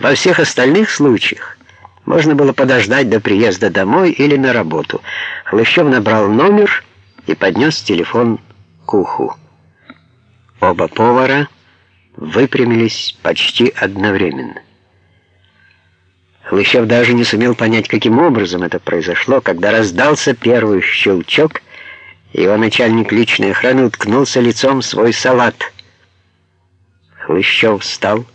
Во всех остальных случаях можно было подождать до приезда домой или на работу. Хлыщев набрал номер и поднес телефон к уху. Оба повара выпрямились почти одновременно. Хлыщев даже не сумел понять, каким образом это произошло, когда раздался первый щелчок, и его начальник личной охраны уткнулся лицом в свой салат. Хлыщев встал,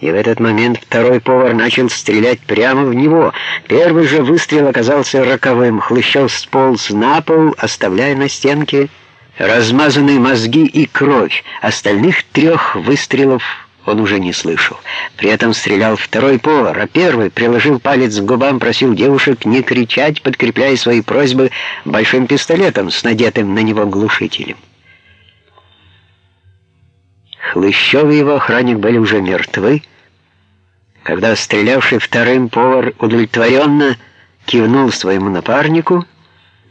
и в этот момент второй повар начал стрелять прямо в него. Первый же выстрел оказался роковым. Хлыщев сполз на пол, оставляя на стенке размазанные мозги и кровь. Остальных трех выстрелов он уже не слышал. При этом стрелял второй повар, а первый, приложил палец к губам, просил девушек не кричать, подкрепляя свои просьбы большим пистолетом с надетым на него глушителем. Хлыщев и его охранник были уже мертвы, когда стрелявший вторым повар удовлетворенно кивнул своему напарнику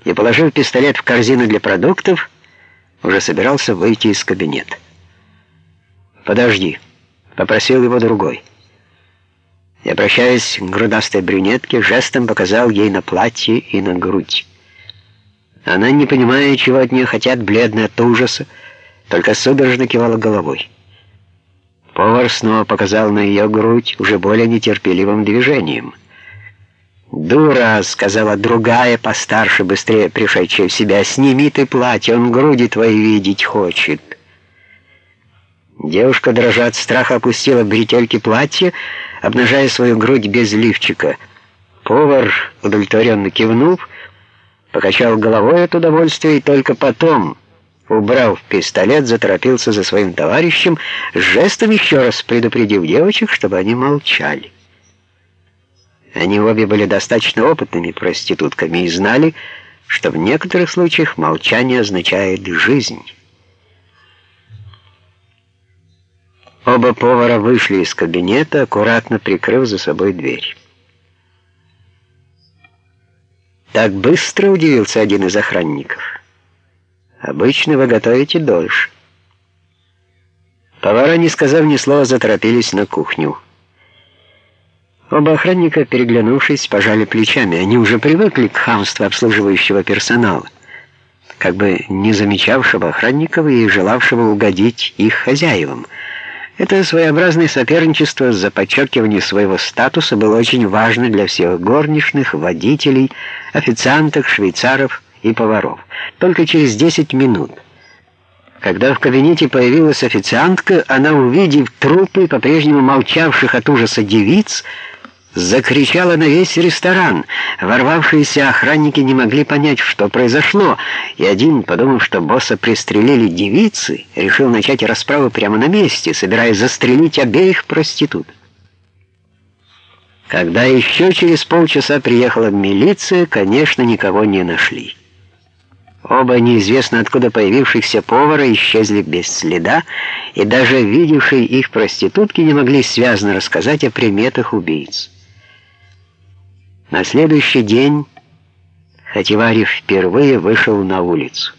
и, положив пистолет в корзину для продуктов, уже собирался выйти из кабинета. «Подожди», — попросил его другой. И, обращаясь к грудастой брюнетке, жестом показал ей на платье и на грудь. Она, не понимая, чего от нее хотят, бледная от ужаса, только судорожно кивала головой. Повар снова показал на ее грудь уже более нетерпеливым движением. «Дура!» — сказала другая, постарше, быстрее пришедшая в себя. «Сними ты платье, он груди твои видеть хочет». Девушка, дрожа от страха, опустила бретельки платья, обнажая свою грудь без лифчика. Повар, удовлетворенно кивнув, покачал головой от удовольствия и только потом убрав пистолет, заторопился за своим товарищем, жестом еще раз предупредив девочек, чтобы они молчали. Они обе были достаточно опытными проститутками и знали, что в некоторых случаях молчание означает жизнь. Оба повара вышли из кабинета, аккуратно прикрыв за собой дверь. Так быстро удивился один из охранников. Обычно вы готовите дольше. Повара, не сказав ни слова, заторопились на кухню. Оба охранника, переглянувшись, пожали плечами. Они уже привыкли к хамству обслуживающего персонала, как бы не замечавшего охранников и желавшего угодить их хозяевам. Это своеобразное соперничество за подчеркивание своего статуса было очень важно для всех горничных, водителей, официанток, швейцаров и поваров. Только через 10 минут, когда в кабинете появилась официантка, она, увидев трупы по-прежнему молчавших от ужаса девиц, закричала на весь ресторан. Ворвавшиеся охранники не могли понять, что произошло, и один, подумав, что босса пристрелили девицы, решил начать расправу прямо на месте, собираясь застрелить обеих проституток. Когда еще через полчаса приехала милиция, конечно, никого не нашли. Оба неизвестно откуда появившихся повара исчезли без следа, и даже видевшие их проститутки не могли связно рассказать о приметах убийц. На следующий день Хативарев впервые вышел на улицу.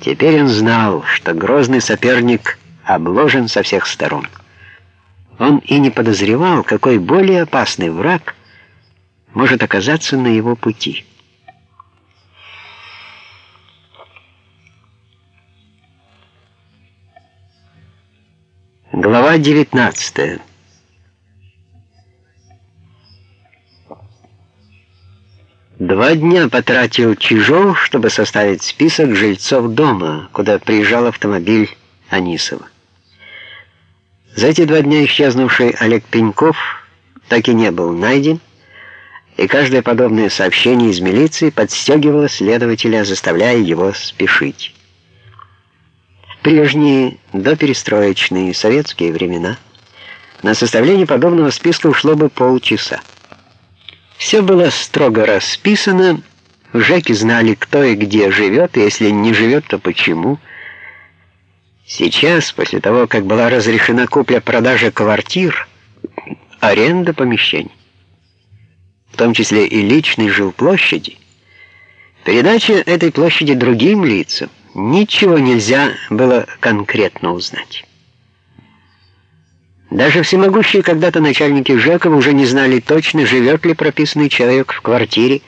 Теперь он знал, что грозный соперник обложен со всех сторон. Он и не подозревал, какой более опасный враг может оказаться на его пути. Глава 19 Два дня потратил Чижов, чтобы составить список жильцов дома, куда приезжал автомобиль Анисова. За эти два дня исчезнувший Олег Пеньков так и не был найден, и каждое подобное сообщение из милиции подстегивало следователя, заставляя его спешить прежние доперестроечные советские времена на составление подобного списка ушло бы полчаса. Все было строго расписано, Жеки знали, кто и где живет, и если не живет, то почему. Сейчас, после того, как была разрешена купля-продажа квартир, аренда помещений, в том числе и личной жилплощади, передача этой площади другим лицам, Ничего нельзя было конкретно узнать. Даже всемогущие когда-то начальники ЖЭКов уже не знали точно, живет ли прописанный человек в квартире,